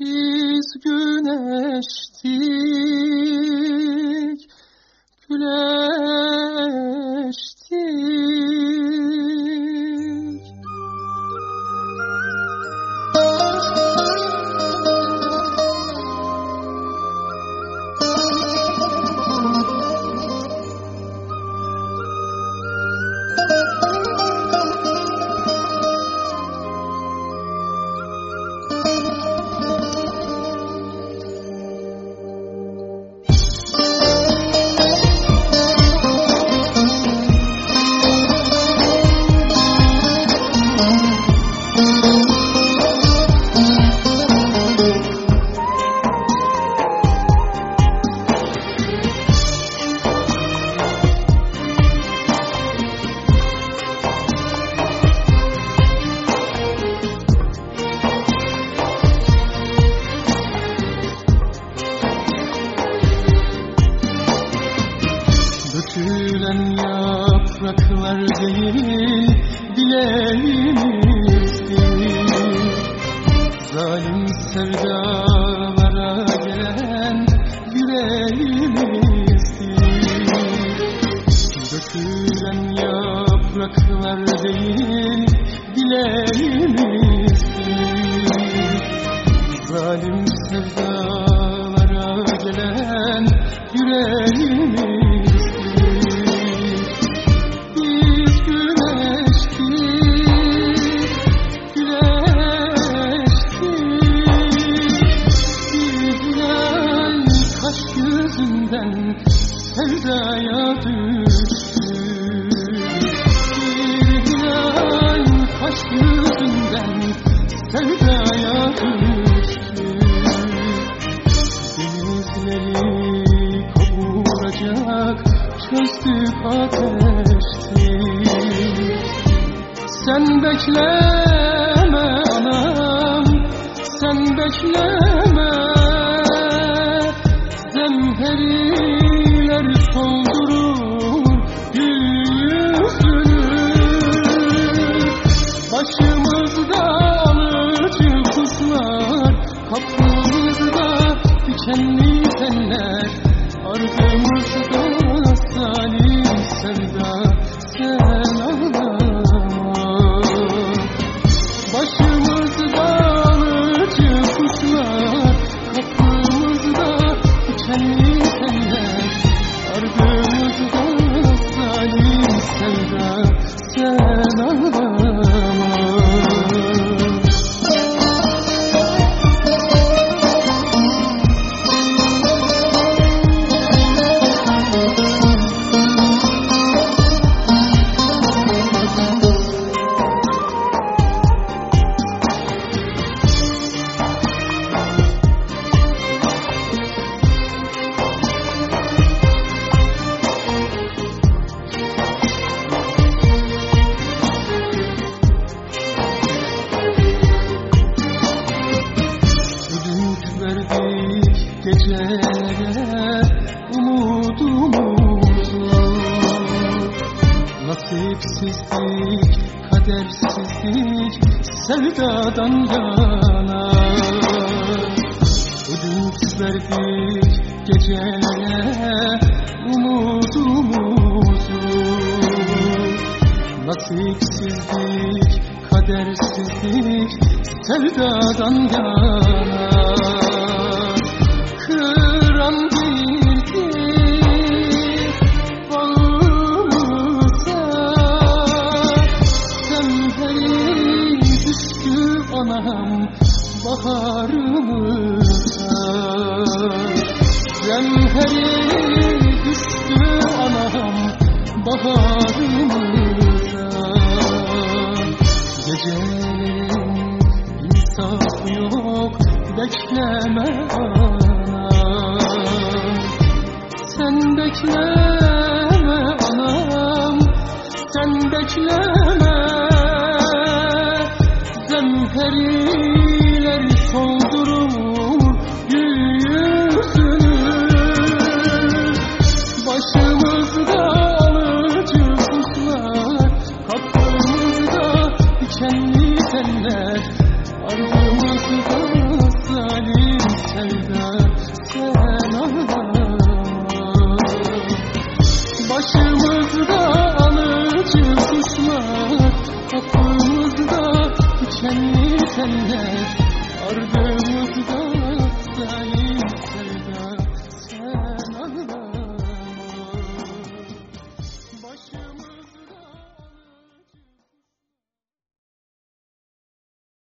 Biz güneştik, güleştik. Dökülen yapraklar değil dileğimizdir sevdalara gelen yüreğimizdir Dökülen yapraklar değil dileğimizdir Zalim sevdalara ateşti Sen bekleme anam, sen bekleme Zemheriler soldurur yüzünü. Başımızda alıcı kuşlar Kapımızda dikenli teller Ardımızda Nasipsizlik, kadersizlik sevdadan yana. Ödünç verdik gecelere umudumuzu Nasipsizlik, kadersizlik sevdadan yana baharımıza Gecelerin insafı yok. Bekleme anam Sen bekleme anam sen bekleme günler Ardımızı da Sen ağla Başımızda